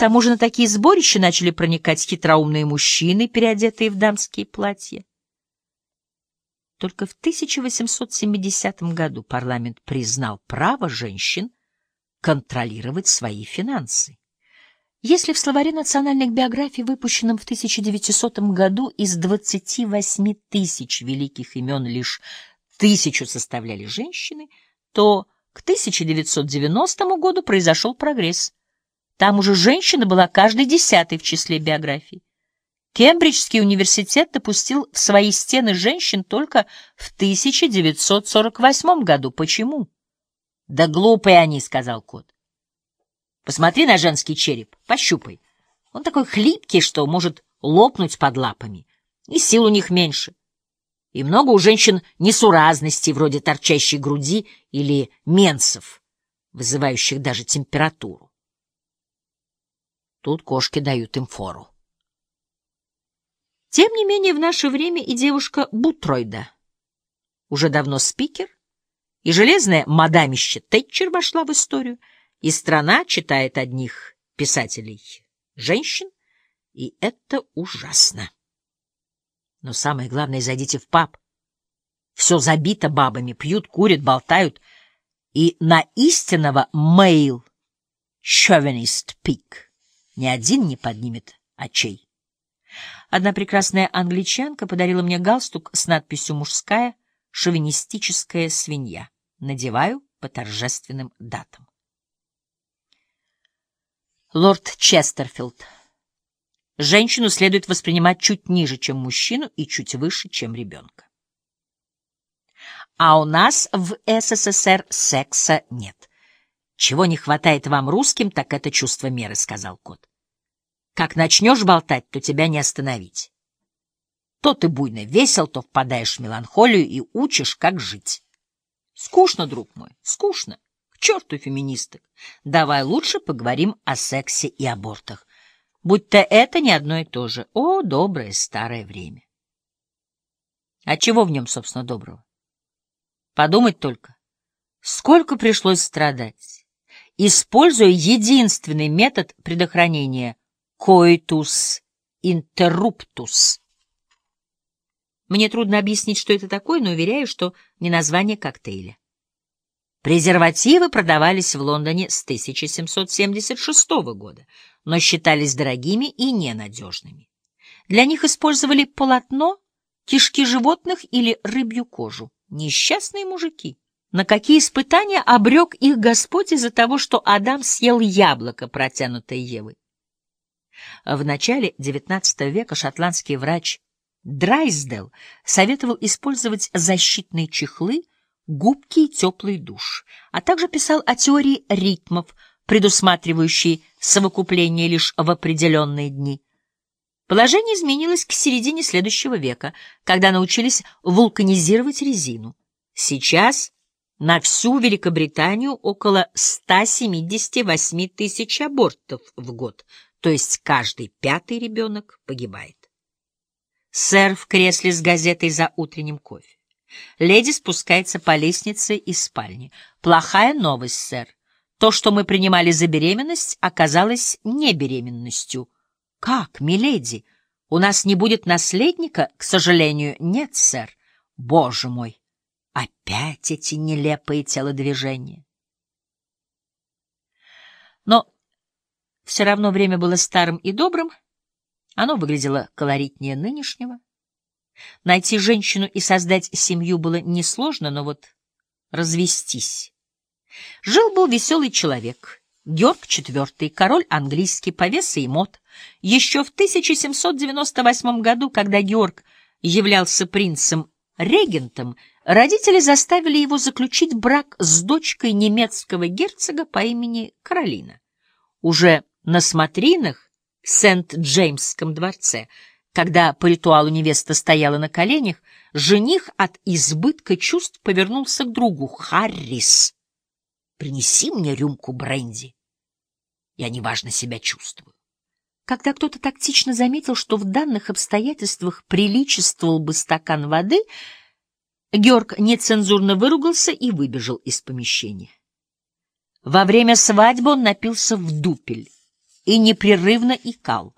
тому же на такие сборища начали проникать хитроумные мужчины, переодетые в дамские платья. Только в 1870 году парламент признал право женщин контролировать свои финансы. Если в словаре национальных биографий, выпущенном в 1900 году, из 28 тысяч великих имен лишь тысячу составляли женщины, то к 1990 году произошел прогресс. Там уже женщина была каждой десятой в числе биографий. Кембриджский университет допустил в свои стены женщин только в 1948 году. Почему? Да глупые они, сказал кот. Посмотри на женский череп, пощупай. Он такой хлипкий, что может лопнуть под лапами. И сил у них меньше. И много у женщин несуразностей, вроде торчащей груди или менсов, вызывающих даже температуру. Тут кошки дают им фору. Тем не менее, в наше время и девушка Бутройда, уже давно спикер, и железная мадамище Тэтчер вошла в историю, и страна читает одних писателей женщин, и это ужасно. Но самое главное, зайдите в паб. Все забито бабами, пьют, курят, болтают. И на истинного мейл шовинист пик ни один не поднимет очей. Одна прекрасная англичанка подарила мне галстук с надписью «Мужская шовинистическая свинья». Надеваю по торжественным датам. Лорд Честерфилд Женщину следует воспринимать чуть ниже, чем мужчину, и чуть выше, чем ребенка. А у нас в СССР секса нет. Чего не хватает вам русским, так это чувство меры, — сказал кот. Как начнешь болтать, то тебя не остановить. То ты буйно весел, то впадаешь в меланхолию и учишь, как жить. Скучно, друг мой, скучно. К черту феминисток. Давай лучше поговорим о сексе и абортах будто это не одно и то же. О, доброе старое время! А чего в нем, собственно, доброго? Подумать только, сколько пришлось страдать, используя единственный метод предохранения — coitus interruptus. Мне трудно объяснить, что это такое, но уверяю, что не название коктейля. Презервативы продавались в Лондоне с 1776 года — но считались дорогими и ненадежными. Для них использовали полотно, кишки животных или рыбью кожу. Несчастные мужики. На какие испытания обрек их Господь из-за того, что Адам съел яблоко, протянутое Евой? В начале XIX века шотландский врач Драйсдел советовал использовать защитные чехлы, губки и теплый душ, а также писал о теории ритмов, предусматривающей совокупление лишь в определенные дни. Положение изменилось к середине следующего века, когда научились вулканизировать резину. Сейчас на всю Великобританию около 178 тысяч абортов в год, то есть каждый пятый ребенок погибает. Сэр в кресле с газетой за утренним кофе. Леди спускается по лестнице из спальни. Плохая новость, сэр. То, что мы принимали за беременность, оказалось не беременностью. Как, миледи? У нас не будет наследника? К сожалению, нет, сэр. Боже мой! Опять эти нелепые телодвижения. Но все равно время было старым и добрым. Оно выглядело колоритнее нынешнего. Найти женщину и создать семью было несложно, но вот развестись Жил-был веселый человек, Георг IV, король английский, повеса и мод. Еще в 1798 году, когда Георг являлся принцем-регентом, родители заставили его заключить брак с дочкой немецкого герцога по имени Каролина. Уже на смотринах в Сент-Джеймсском дворце, когда по ритуалу невеста стояла на коленях, жених от избытка чувств повернулся к другу Харрис Принеси мне рюмку бренди. Я неважно себя чувствую. Когда кто-то тактично заметил, что в данных обстоятельствах приличествовал бы стакан воды, Георг нецензурно выругался и выбежал из помещения. Во время свадьбы он напился в дупель. И непрерывно икал.